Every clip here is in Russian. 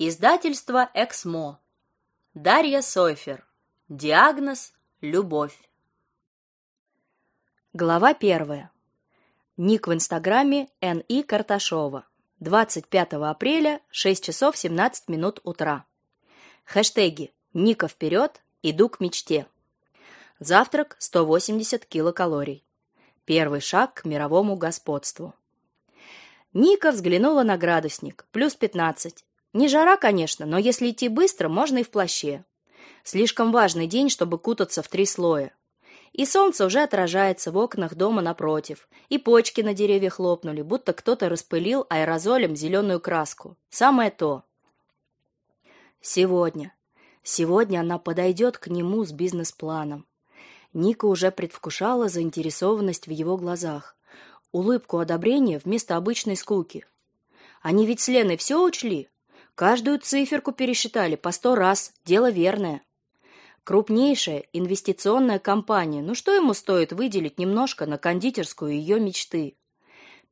Издательство Эксмо. Дарья Сойфер. Диагноз любовь. Глава первая. Ник в Инстаграме Н.И. Карташова. 25 апреля, 6 часов 17 минут утра. Хэштеги «Ника вперед», «Иду к мечте». Завтрак 180 килокалорий. Первый шаг к мировому господству. Ника взглянула на градусник. Плюс 15. Не жара, конечно, но если идти быстро, можно и в плаще. Слишком важный день, чтобы кутаться в три слоя. И солнце уже отражается в окнах дома напротив, и почки на деревьях лопнули, будто кто-то распылил аэрозолем зеленую краску. Самое то. Сегодня. Сегодня она подойдет к нему с бизнес-планом. Ника уже предвкушала заинтересованность в его глазах, улыбку одобрения вместо обычной скуки. Они ведь с Леной все учли, Каждую циферку пересчитали по сто раз, дело верное. Крупнейшая инвестиционная компания, ну что ему стоит выделить немножко на кондитерскую ее мечты?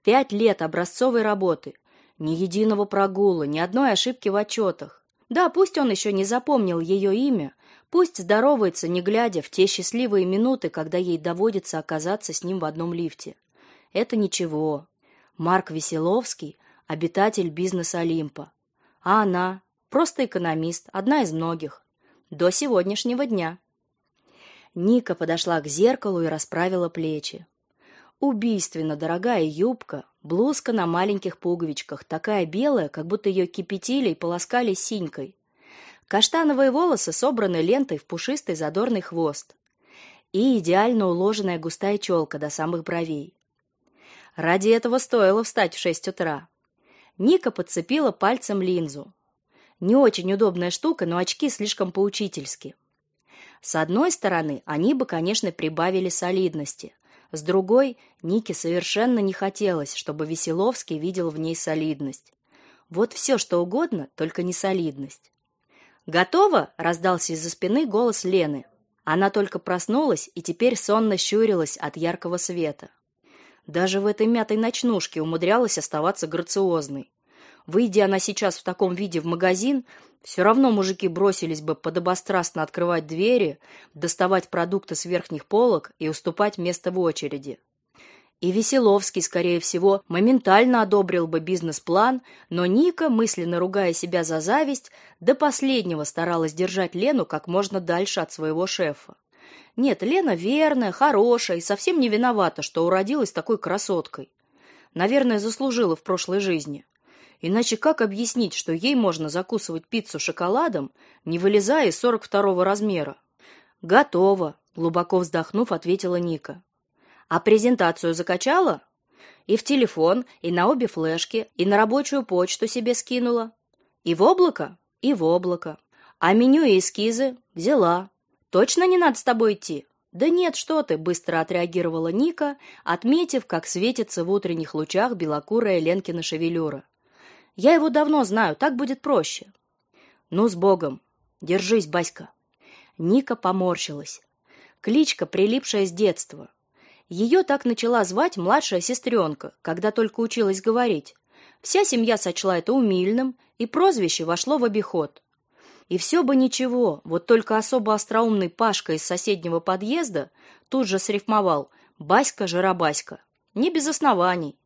Пять лет образцовой работы, ни единого прогула, ни одной ошибки в отчетах. Да, пусть он еще не запомнил ее имя, пусть здоровается, не глядя в те счастливые минуты, когда ей доводится оказаться с ним в одном лифте. Это ничего. Марк Веселовский – обитатель бизнеса Олимпа. А она просто экономист, одна из многих. До сегодняшнего дня. Ника подошла к зеркалу и расправила плечи. Убийственно дорогая юбка, блузка на маленьких пуговичках, такая белая, как будто ее кипятили и полоскали синькой. Каштановые волосы собраны лентой в пушистый задорный хвост. И идеально уложенная густая челка до самых бровей. Ради этого стоило встать в шесть утра. Ника подцепила пальцем линзу. Не очень удобная штука, но очки слишком поучительски. С одной стороны, они бы, конечно, прибавили солидности. С другой, Нике совершенно не хотелось, чтобы Веселовский видел в ней солидность. Вот все, что угодно, только не солидность. «Готово?» — раздался из-за спины голос Лены. Она только проснулась и теперь сонно щурилась от яркого света. Даже в этой мятой ночнушке умудрялась оставаться грациозной. Выйдя она сейчас в таком виде в магазин, все равно мужики бросились бы подобострастно открывать двери, доставать продукты с верхних полок и уступать место в очереди. И Веселовский, скорее всего, моментально одобрил бы бизнес-план, но Ника, мысленно ругая себя за зависть, до последнего старалась держать Лену как можно дальше от своего шефа. Нет, Лена верная, хорошая и совсем не виновата, что уродилась такой красоткой. Наверное, заслужила в прошлой жизни. Иначе как объяснить, что ей можно закусывать пиццу шоколадом, не вылезая из 42-го размера? Готово, глубоко вздохнув, ответила Ника. А презентацию закачала? И в телефон, и на обе флешки, и на рабочую почту себе скинула. И в облако? И в облако. А меню и эскизы взяла. Точно не надо с тобой идти? Да нет, что ты, быстро отреагировала Ника, отметив, как светится в утренних лучах белокурая Ленкина шевелюра. Я его давно знаю, так будет проще. Ну, с Богом. Держись, Баська. Ника поморщилась. Кличка, прилипшая с детства. Ее так начала звать младшая сестренка, когда только училась говорить. Вся семья сочла это умильным, и прозвище вошло в обиход. И все бы ничего, вот только особо остроумный Пашка из соседнего подъезда тут же срифмовал «Баська-жиробаська». Не без оснований.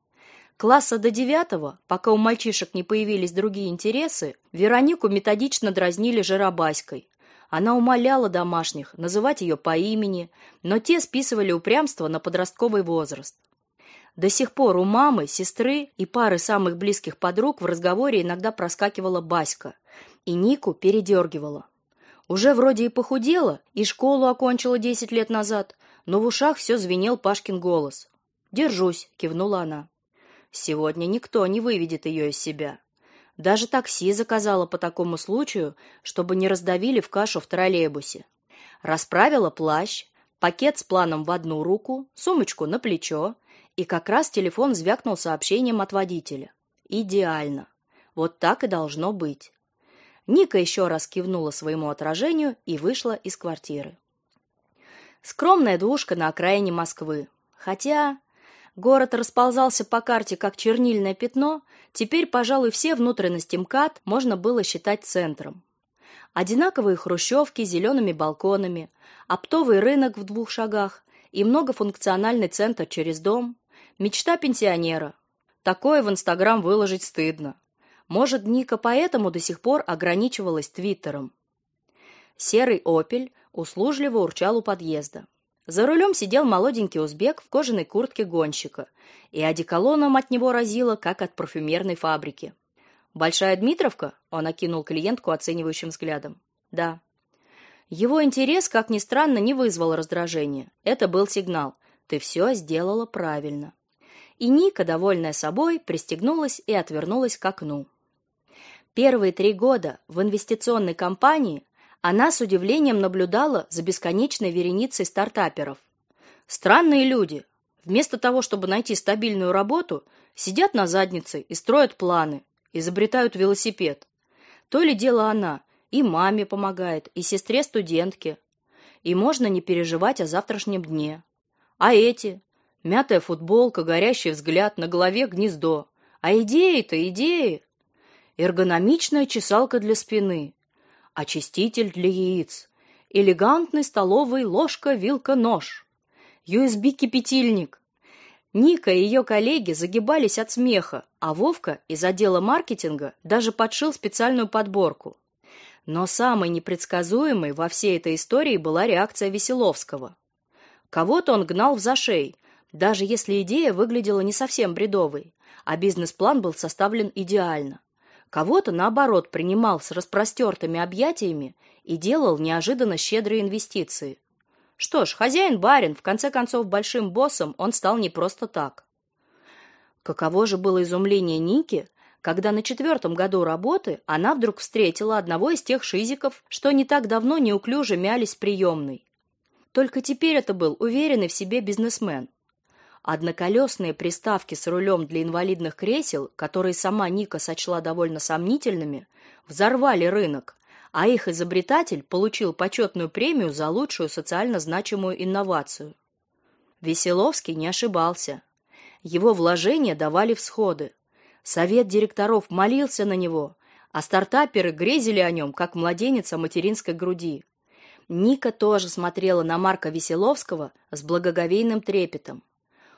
Класса до девятого, пока у мальчишек не появились другие интересы, Веронику методично дразнили жиробаськой. Она умоляла домашних называть ее по имени, но те списывали упрямство на подростковый возраст. До сих пор у мамы, сестры и пары самых близких подруг в разговоре иногда проскакивала Баська, и Нику передергивала. Уже вроде и похудела, и школу окончила десять лет назад, но в ушах все звенел Пашкин голос. «Держусь», — кивнула она. «Сегодня никто не выведет ее из себя. Даже такси заказала по такому случаю, чтобы не раздавили в кашу в троллейбусе. Расправила плащ, пакет с планом в одну руку, сумочку на плечо, и как раз телефон звякнул сообщением от водителя. Идеально. Вот так и должно быть. Ника еще раз кивнула своему отражению и вышла из квартиры. Скромная двушка на окраине Москвы. Хотя Город расползался по карте как чернильное пятно, теперь, пожалуй, все внутренности МКАД можно было считать центром. Одинаковые хрущевки с зелеными балконами, оптовый рынок в двух шагах и многофункциональный центр через дом. Мечта пенсионера. Такое в Инстаграм выложить стыдно. Может, Ника поэтому до сих пор ограничивалась Твиттером. Серый «Опель» услужливо урчал у подъезда. За рулем сидел молоденький узбек в кожаной куртке гонщика, и одеколоном от него разило, как от парфюмерной фабрики. «Большая Дмитровка?» — он окинул клиентку оценивающим взглядом. «Да». Его интерес, как ни странно, не вызвал раздражения. Это был сигнал. «Ты все сделала правильно». И Ника, довольная собой, пристегнулась и отвернулась к окну. Первые три года в инвестиционной компании она с удивлением наблюдала за бесконечной вереницей стартаперов. Странные люди. Вместо того, чтобы найти стабильную работу, сидят на заднице и строят планы, изобретают велосипед. То ли дело она, и маме помогает, и сестре-студентке. И можно не переживать о завтрашнем дне. А эти? Мятая футболка, горящий взгляд, на голове гнездо. А идеи-то идеи. Эргономичная чесалка для спины, очиститель для яиц, элегантный столовый ложка, вилка, нож, USB-кипятильник. Ника и ее коллеги загибались от смеха, а Вовка из отдела маркетинга даже подшил специальную подборку. Но самой непредсказуемой во всей этой истории была реакция Веселовского. Кого-то он гнал в зашей, даже если идея выглядела не совсем бредовой, а бизнес-план был составлен идеально. Кого-то, наоборот, принимал с распростертыми объятиями и делал неожиданно щедрые инвестиции. Что ж, хозяин-барин, в конце концов, большим боссом он стал не просто так. Каково же было изумление Ники, когда на четвертом году работы она вдруг встретила одного из тех шизиков, что не так давно неуклюже мялись в приемной. Только теперь это был уверенный в себе бизнесмен – Одноколесные приставки с рулем для инвалидных кресел, которые сама Ника сочла довольно сомнительными, взорвали рынок, а их изобретатель получил почетную премию за лучшую социально значимую инновацию. Веселовский не ошибался. Его вложения давали всходы. Совет директоров молился на него, а стартаперы грезили о нем, как младенец о материнской груди. Ника тоже смотрела на Марка Веселовского с благоговейным трепетом.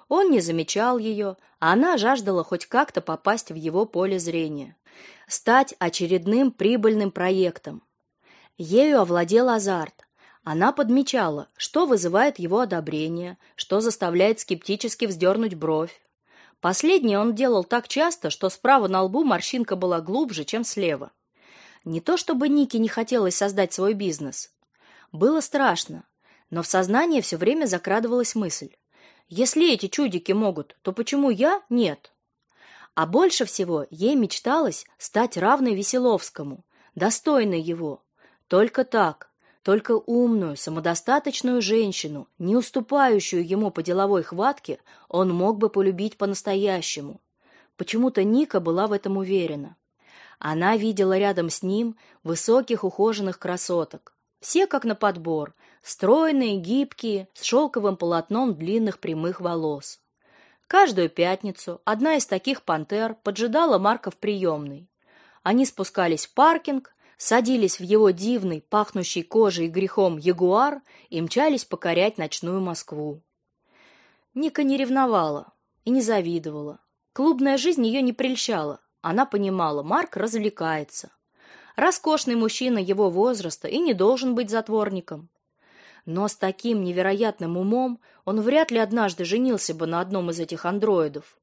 Он не замечал ее, а она жаждала хоть как-то попасть в его поле зрения, стать очередным прибыльным проектом. Ею овладел азарт. Она подмечала, что вызывает его одобрение, что заставляет скептически вздернуть бровь. Последнее он делал так часто, что справа на лбу морщинка была глубже, чем слева. Не то чтобы Нике не хотелось создать свой бизнес. Было страшно, но в сознание все время закрадывалась мысль. Если эти чудики могут, то почему я нет? А больше всего ей мечталось стать равной Веселовскому, достойной его. Только так, только умную, самодостаточную женщину, не уступающую ему по деловой хватке, он мог бы полюбить по-настоящему. Почему-то Ника была в этом уверена. Она видела рядом с ним высоких ухоженных красоток. Все как на подбор, стройные, гибкие, с шелковым полотном длинных прямых волос. Каждую пятницу одна из таких пантер поджидала Марка в приемной. Они спускались в паркинг, садились в его дивный, пахнущий кожей и грехом ягуар и мчались покорять ночную Москву. Ника не ревновала и не завидовала. Клубная жизнь ее не прельщала. Она понимала, Марк развлекается. Роскошный мужчина его возраста и не должен быть затворником. Но с таким невероятным умом он вряд ли однажды женился бы на одном из этих андроидов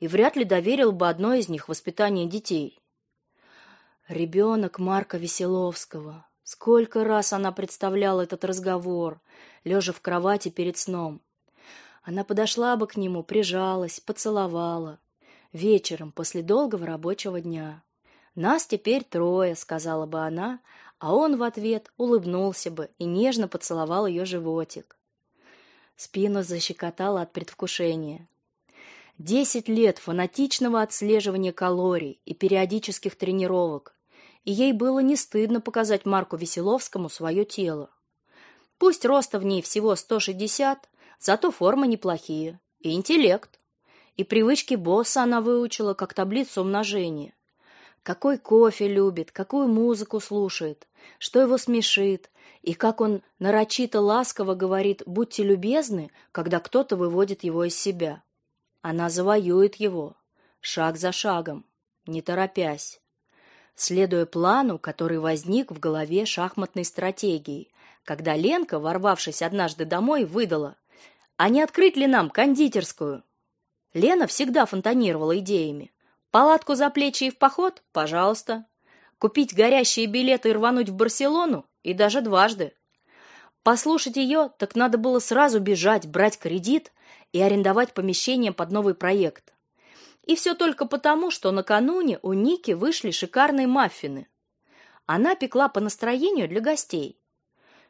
и вряд ли доверил бы одной из них воспитание детей. Ребенок Марка Веселовского. Сколько раз она представляла этот разговор, лежа в кровати перед сном. Она подошла бы к нему, прижалась, поцеловала. Вечером, после долгого рабочего дня. «Нас теперь трое», — сказала бы она, а он в ответ улыбнулся бы и нежно поцеловал ее животик. Спину защекотало от предвкушения. Десять лет фанатичного отслеживания калорий и периодических тренировок, и ей было не стыдно показать Марку Веселовскому свое тело. Пусть роста в ней всего 160, зато формы неплохие, и интеллект. И привычки босса она выучила, как таблицу умножения. Какой кофе любит, какую музыку слушает, что его смешит, и как он нарочито ласково говорит «будьте любезны», когда кто-то выводит его из себя. Она завоюет его, шаг за шагом, не торопясь, следуя плану, который возник в голове шахматной стратегии, когда Ленка, ворвавшись однажды домой, выдала «А не открыть ли нам кондитерскую?» Лена всегда фонтанировала идеями. Палатку за плечи и в поход? Пожалуйста. Купить горящие билеты и рвануть в Барселону? И даже дважды. Послушать ее, так надо было сразу бежать, брать кредит и арендовать помещение под новый проект. И все только потому, что накануне у Ники вышли шикарные маффины. Она пекла по настроению для гостей.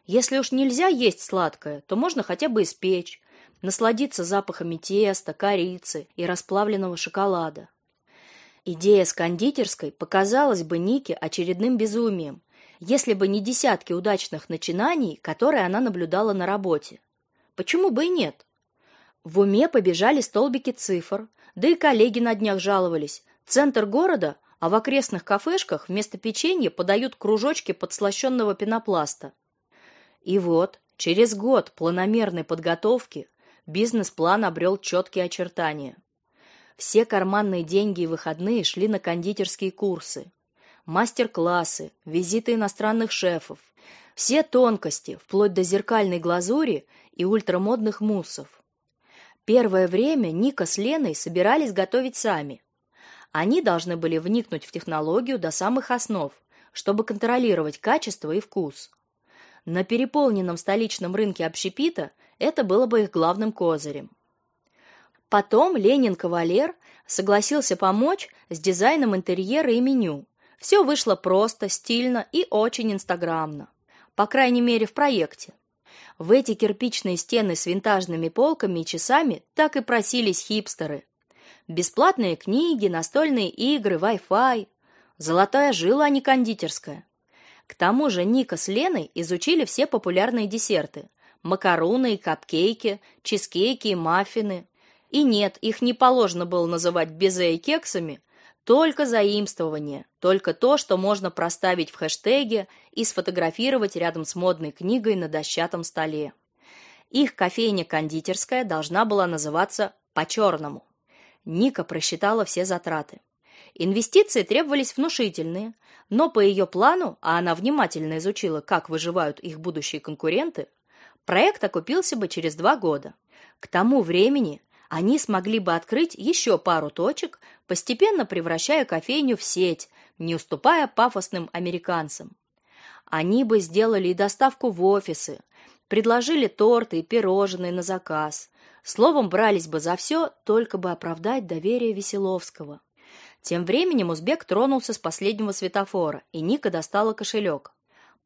Если уж нельзя есть сладкое, то можно хотя бы испечь, насладиться запахами теста, корицы и расплавленного шоколада. Идея с кондитерской показалась бы Нике очередным безумием, если бы не десятки удачных начинаний, которые она наблюдала на работе. Почему бы и нет? В уме побежали столбики цифр, да и коллеги на днях жаловались. Центр города, а в окрестных кафешках вместо печенья подают кружочки подслащенного пенопласта. И вот, через год планомерной подготовки бизнес-план обрел четкие очертания – все карманные деньги и выходные шли на кондитерские курсы, мастер-классы, визиты иностранных шефов, все тонкости, вплоть до зеркальной глазури и ультрамодных муссов. Первое время Ника с Леной собирались готовить сами. Они должны были вникнуть в технологию до самых основ, чтобы контролировать качество и вкус. На переполненном столичном рынке общепита это было бы их главным козырем. Потом Ленин-кавалер согласился помочь с дизайном интерьера и меню. Все вышло просто, стильно и очень инстаграмно. По крайней мере, в проекте. В эти кирпичные стены с винтажными полками и часами так и просились хипстеры. Бесплатные книги, настольные игры, Wi-Fi. Золотая жила, а не кондитерская. К тому же Ника с Леной изучили все популярные десерты. Макароны и капкейки, чизкейки и маффины. И нет, их не положено было называть безе и кексами, только заимствование, только то, что можно проставить в хэштеге и сфотографировать рядом с модной книгой на дощатом столе. Их кофейня-кондитерская должна была называться «по-черному». Ника просчитала все затраты. Инвестиции требовались внушительные, но по ее плану, а она внимательно изучила, как выживают их будущие конкуренты, проект окупился бы через два года. К тому времени они смогли бы открыть еще пару точек, постепенно превращая кофейню в сеть, не уступая пафосным американцам. Они бы сделали и доставку в офисы, предложили торты и пирожные на заказ. Словом, брались бы за все, только бы оправдать доверие Веселовского. Тем временем узбек тронулся с последнего светофора, и Ника достала кошелек.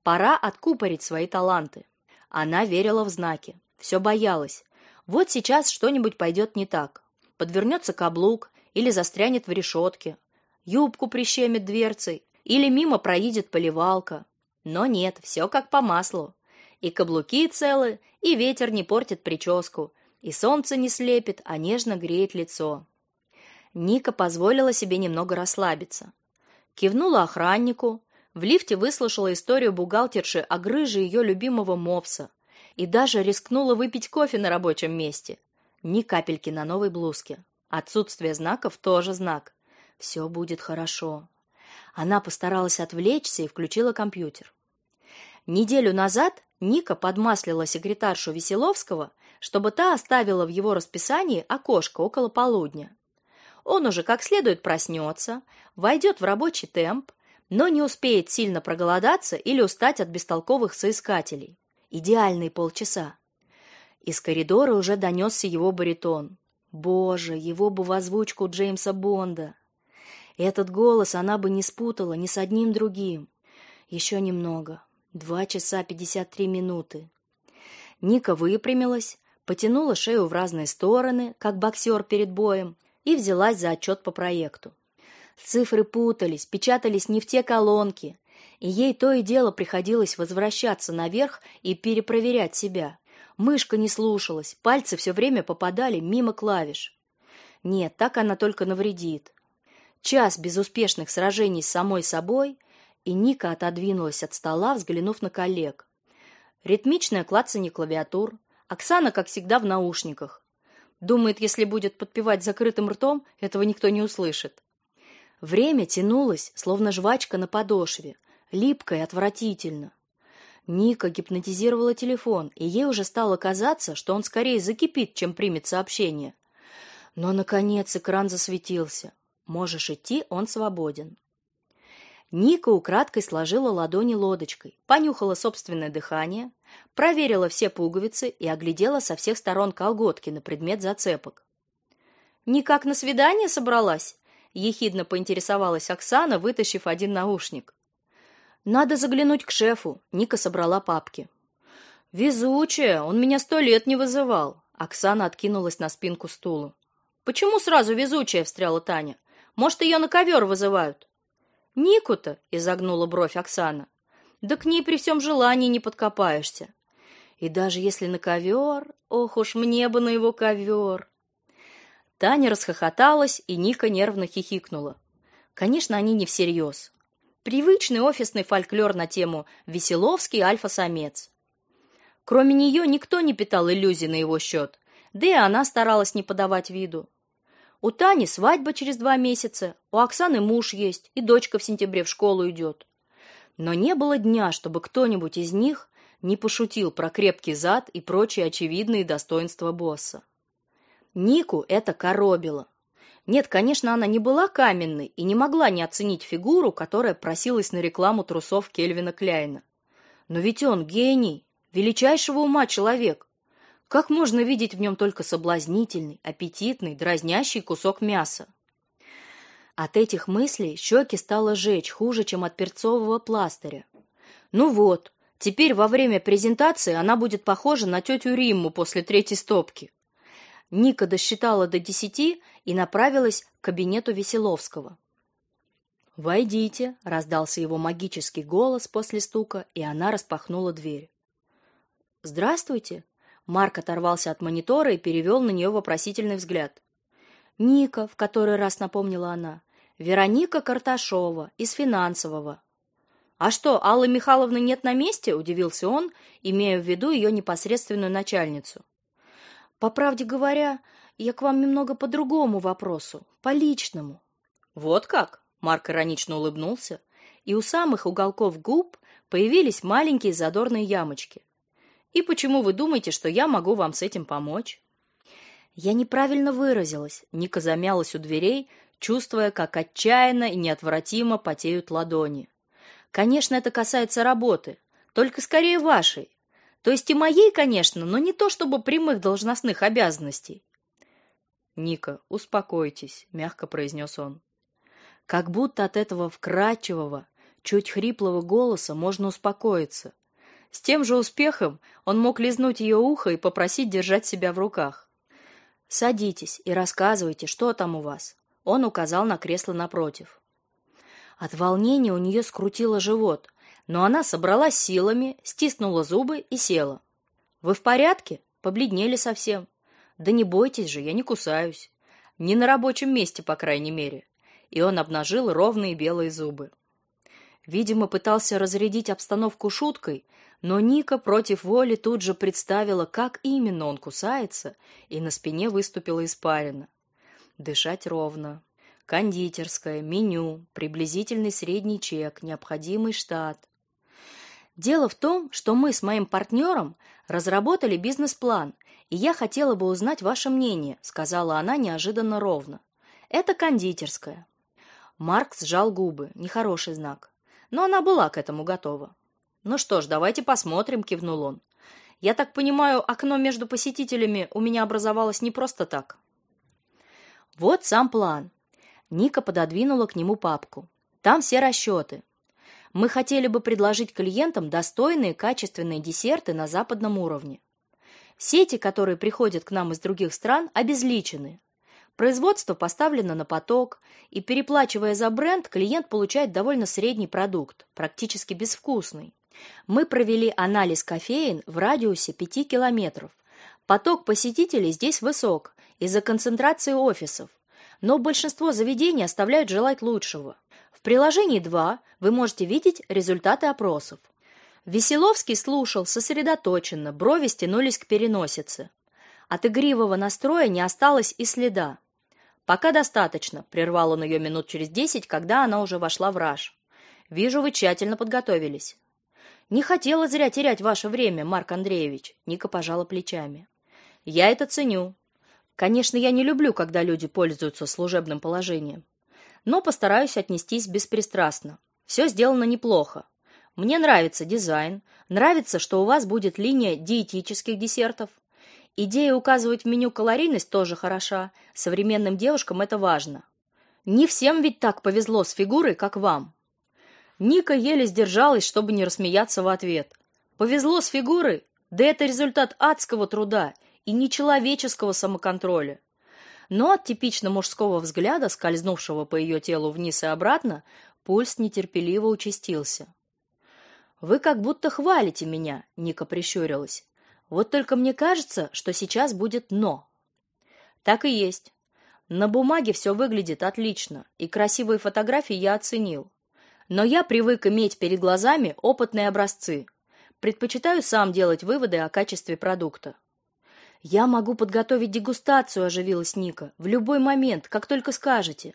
Пора откупорить свои таланты. Она верила в знаки, все боялась. Вот сейчас что-нибудь пойдет не так. Подвернется каблук или застрянет в решетке. Юбку прищемит дверцей или мимо проедет поливалка. Но нет, все как по маслу. И каблуки целы, и ветер не портит прическу, и солнце не слепит, а нежно греет лицо. Ника позволила себе немного расслабиться. Кивнула охраннику, в лифте выслушала историю бухгалтерши о грыже ее любимого мопса, и даже рискнула выпить кофе на рабочем месте. Ни капельки на новой блузке. Отсутствие знаков тоже знак. Все будет хорошо. Она постаралась отвлечься и включила компьютер. Неделю назад Ника подмаслила секретаршу Веселовского, чтобы та оставила в его расписании окошко около полудня. Он уже как следует проснется, войдет в рабочий темп, но не успеет сильно проголодаться или устать от бестолковых соискателей. Идеальные полчаса. Из коридора уже донесся его баритон. Боже, его бы в озвучку Джеймса Бонда. Этот голос она бы не спутала ни с одним другим. Еще немного. Два часа пятьдесят три минуты. Ника выпрямилась, потянула шею в разные стороны, как боксер перед боем, и взялась за отчет по проекту. Цифры путались, печатались не в те колонки, и ей то и дело приходилось возвращаться наверх и перепроверять себя. Мышка не слушалась, пальцы все время попадали мимо клавиш. Нет, так она только навредит. Час безуспешных сражений с самой собой, и Ника отодвинулась от стола, взглянув на коллег. Ритмичное клацанье клавиатур. Оксана, как всегда, в наушниках. Думает, если будет подпевать закрытым ртом, этого никто не услышит. Время тянулось, словно жвачка на подошве, липко и отвратительно. Ника гипнотизировала телефон, и ей уже стало казаться, что он скорее закипит, чем примет сообщение. Но, наконец, экран засветился. Можешь идти, он свободен. Ника украдкой сложила ладони лодочкой, понюхала собственное дыхание, проверила все пуговицы и оглядела со всех сторон колготки на предмет зацепок. «Никак на свидание собралась?» — ехидно поинтересовалась Оксана, вытащив один наушник. «Надо заглянуть к шефу», — Ника собрала папки. «Везучая, он меня сто лет не вызывал». Оксана откинулась на спинку стула. «Почему сразу везучая?» — встряла Таня. «Может, ее на ковер вызывают?» «Нику-то?» — изогнула бровь Оксана. «Да к ней при всем желании не подкопаешься. И даже если на ковер, ох уж мне бы на его ковер!» Таня расхохоталась, и Ника нервно хихикнула. Конечно, они не всерьез. Привычный офисный фольклор на тему «Веселовский альфа-самец». Кроме нее никто не питал иллюзий на его счет, да и она старалась не подавать виду. У Тани свадьба через два месяца, у Оксаны муж есть, и дочка в сентябре в школу идет. Но не было дня, чтобы кто-нибудь из них не пошутил про крепкий зад и прочие очевидные достоинства босса. Нику это коробило. Нет, конечно, она не была каменной и не могла не оценить фигуру, которая просилась на рекламу трусов Кельвина Кляйна. Но ведь он гений, величайшего ума человек. Как можно видеть в нем только соблазнительный, аппетитный, дразнящий кусок мяса? От этих мыслей щеки стало жечь хуже, чем от перцового пластыря. Ну вот, теперь во время презентации она будет похожа на тетю Римму после третьей стопки. Ника досчитала до десяти и направилась к кабинету Веселовского. «Войдите», — раздался его магический голос после стука, и она распахнула дверь. «Здравствуйте», — Марк оторвался от монитора и перевел на нее вопросительный взгляд. «Ника», — в который раз напомнила она, — «Вероника Карташова, из финансового». «А что, Аллы Михайловны нет на месте?» — удивился он, имея в виду ее непосредственную начальницу. «По правде говоря, я к вам немного по другому вопросу, по личному. Вот как? Марк иронично улыбнулся, и у самых уголков губ появились маленькие задорные ямочки. И почему вы думаете, что я могу вам с этим помочь? Я неправильно выразилась. Ника замялась у дверей, чувствуя, как отчаянно и неотвратимо потеют ладони. Конечно, это касается работы, только скорее вашей. То есть и моей, конечно, но не то чтобы прямых должностных обязанностей. Ника, успокойтесь, мягко произнес он. Как будто от этого вкрадчивого, чуть хриплого голоса можно успокоиться. С тем же успехом он мог лизнуть ее ухо и попросить держать себя в руках. Садитесь и рассказывайте, что там у вас. Он указал на кресло напротив. От волнения у нее скрутило живот, но она собралась силами, стиснула зубы и села. Вы в порядке? Побледнели совсем. Да не бойтесь же, я не кусаюсь. Не на рабочем месте, по крайней мере. И он обнажил ровные белые зубы. Видимо, пытался разрядить обстановку шуткой, но Ника против воли тут же представила, как именно он кусается, и на спине выступила испарина. Дышать ровно. Кондитерская, меню, приблизительный средний чек, необходимый штат. Дело в том, что мы с моим партнером разработали бизнес-план, и я хотела бы узнать ваше мнение, сказала она неожиданно ровно. Это кондитерская. Марк сжал губы, нехороший знак. Но она была к этому готова. Ну что ж, давайте посмотрим, кивнул он. Я так понимаю, окно между посетителями у меня образовалось не просто так. Вот сам план. Ника пододвинула к нему папку. Там все расчеты. Мы хотели бы предложить клиентам достойные, качественные десерты на западном уровне. Сети, которые приходят к нам из других стран, обезличены. Производство поставлено на поток, и переплачивая за бренд, клиент получает довольно средний продукт, практически безвкусный. Мы провели анализ кофеин в радиусе 5 километров. Поток посетителей здесь высок из-за концентрации офисов, но большинство заведений оставляют желать лучшего. В приложении 2 вы можете видеть результаты опросов. Веселовский слушал сосредоточенно, брови стянулись к переносице. От игривого настроя не осталось и следа. Пока достаточно, прервал он ее минут через десять, когда она уже вошла в раж. Вижу, вы тщательно подготовились. Не хотела зря терять ваше время, Марк Андреевич, Ника пожала плечами. Я это ценю. Конечно, я не люблю, когда люди пользуются служебным положением, но постараюсь отнестись беспристрастно. Все сделано неплохо. Мне нравится дизайн, нравится, что у вас будет линия диетических десертов. Идея указывать в меню калорийность тоже хороша. Современным девушкам это важно. Не всем ведь так повезло с фигурой, как вам. Ника еле сдержалась, чтобы не рассмеяться в ответ. Повезло с фигурой? Да это результат адского труда и нечеловеческого самоконтроля. Но от типично мужского взгляда, скользнувшего по ее телу вниз и обратно, пульс нетерпеливо участился. Вы как будто хвалите меня, Ника прищурилась. Вот только мне кажется, что сейчас будет но. Так и есть. На бумаге все выглядит отлично, и красивые фотографии я оценил. Но я привык иметь перед глазами опытные образцы. Предпочитаю сам делать выводы о качестве продукта. Я могу подготовить дегустацию, оживилась Ника, в любой момент, как только скажете.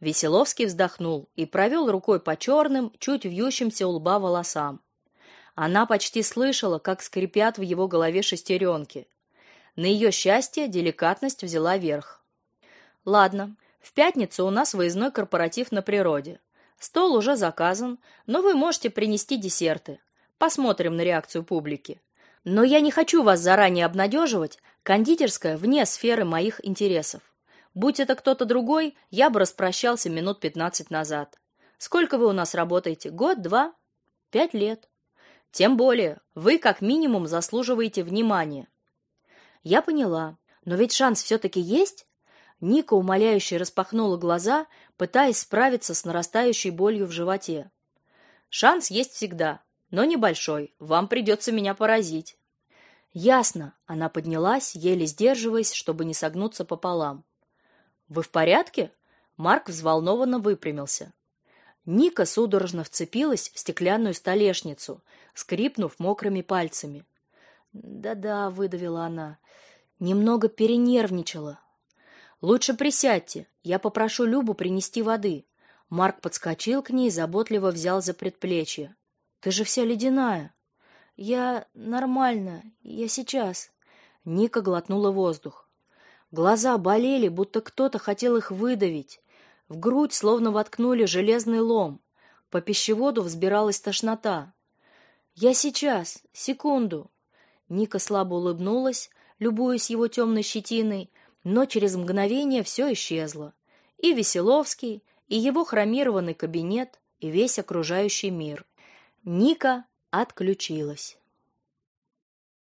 Веселовский вздохнул и провел рукой по черным, чуть вьющимся у лба волосам. Она почти слышала, как скрипят в его голове шестеренки. На ее счастье деликатность взяла верх. Ладно, в пятницу у нас выездной корпоратив на природе. Стол уже заказан, но вы можете принести десерты. Посмотрим на реакцию публики. Но я не хочу вас заранее обнадеживать, кондитерская вне сферы моих интересов. Будь это кто-то другой, я бы распрощался минут пятнадцать назад. Сколько вы у нас работаете? Год, два, пять лет. Тем более, вы как минимум заслуживаете внимания. Я поняла. Но ведь шанс все таки есть? Ника умоляюще распахнула глаза, пытаясь справиться с нарастающей болью в животе. Шанс есть всегда, но небольшой. Вам придется меня поразить. Ясно. Она поднялась, еле сдерживаясь, чтобы не согнуться пополам. Вы в порядке? Марк взволнованно выпрямился. Ника судорожно вцепилась в стеклянную столешницу, скрипнув мокрыми пальцами. "Да-да", выдавила она. Немного перенервничала. Лучше присядьте. Я попрошу Любу принести воды. Марк подскочил к ней и заботливо взял за предплечье. Ты же вся ледяная. Я нормально. Я сейчас. Ника глотнула воздух. Глаза болели, будто кто-то хотел их выдавить. В грудь словно воткнули железный лом. По пищеводу взбиралась тошнота. Я сейчас, секунду. Ника слабо улыбнулась, любуясь его темной щетиной, но через мгновение все исчезло. И Веселовский, и его хромированный кабинет, и весь окружающий мир. Ника отключилась.